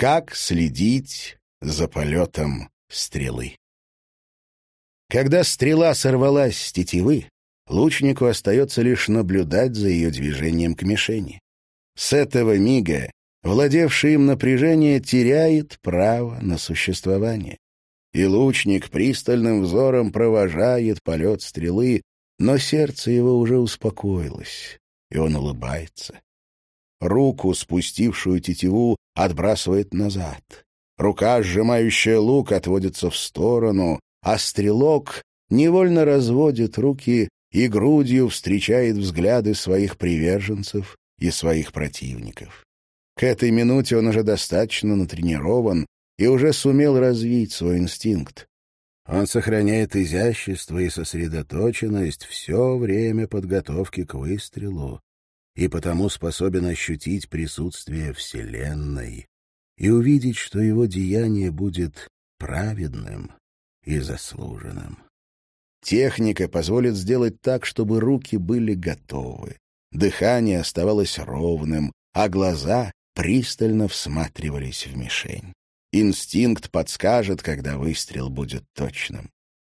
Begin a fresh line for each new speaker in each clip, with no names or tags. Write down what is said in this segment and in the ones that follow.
Как следить за полетом стрелы? Когда стрела сорвалась с тетивы, лучнику остается лишь наблюдать за ее движением к мишени. С этого мига владевшее им напряжение теряет право на существование. И лучник пристальным взором провожает полет стрелы, но сердце его уже успокоилось, и он улыбается. Руку, спустившую тетиву, отбрасывает назад. Рука, сжимающая лук, отводится в сторону, а стрелок невольно разводит руки и грудью встречает взгляды своих приверженцев и своих противников. К этой минуте он уже достаточно натренирован и уже сумел развить свой инстинкт. Он сохраняет изящество и сосредоточенность все время подготовки к выстрелу и потому способен ощутить присутствие Вселенной и увидеть, что его деяние будет праведным и заслуженным. Техника позволит сделать так, чтобы руки были готовы, дыхание оставалось ровным, а глаза пристально всматривались в мишень. Инстинкт подскажет, когда выстрел будет точным.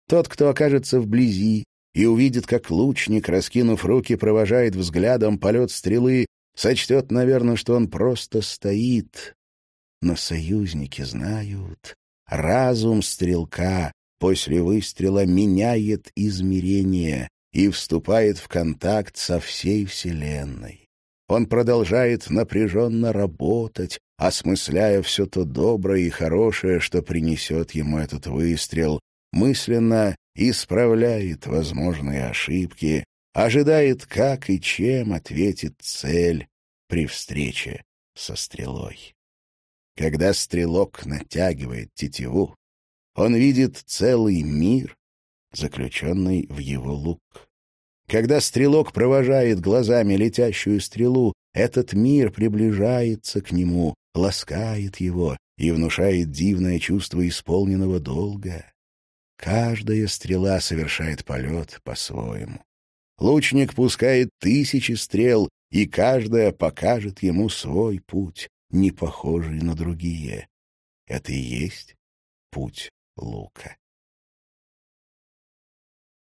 Тот, кто окажется вблизи и увидит, как лучник, раскинув руки, провожает взглядом полет стрелы, сочтет, наверное, что он просто стоит. Но союзники знают, разум стрелка после выстрела меняет измерение и вступает в контакт со всей Вселенной. Он продолжает напряженно работать, осмысляя все то доброе и хорошее, что принесет ему этот выстрел, мысленно исправляет возможные ошибки, ожидает, как и чем ответит цель при встрече со стрелой. Когда стрелок натягивает тетиву, он видит целый мир, заключенный в его лук. Когда стрелок провожает глазами летящую стрелу, этот мир приближается к нему, ласкает его и внушает дивное чувство исполненного долга. Каждая стрела совершает полет по-своему. Лучник пускает тысячи стрел, и каждая покажет ему свой путь, не похожий на другие. Это и есть путь лука.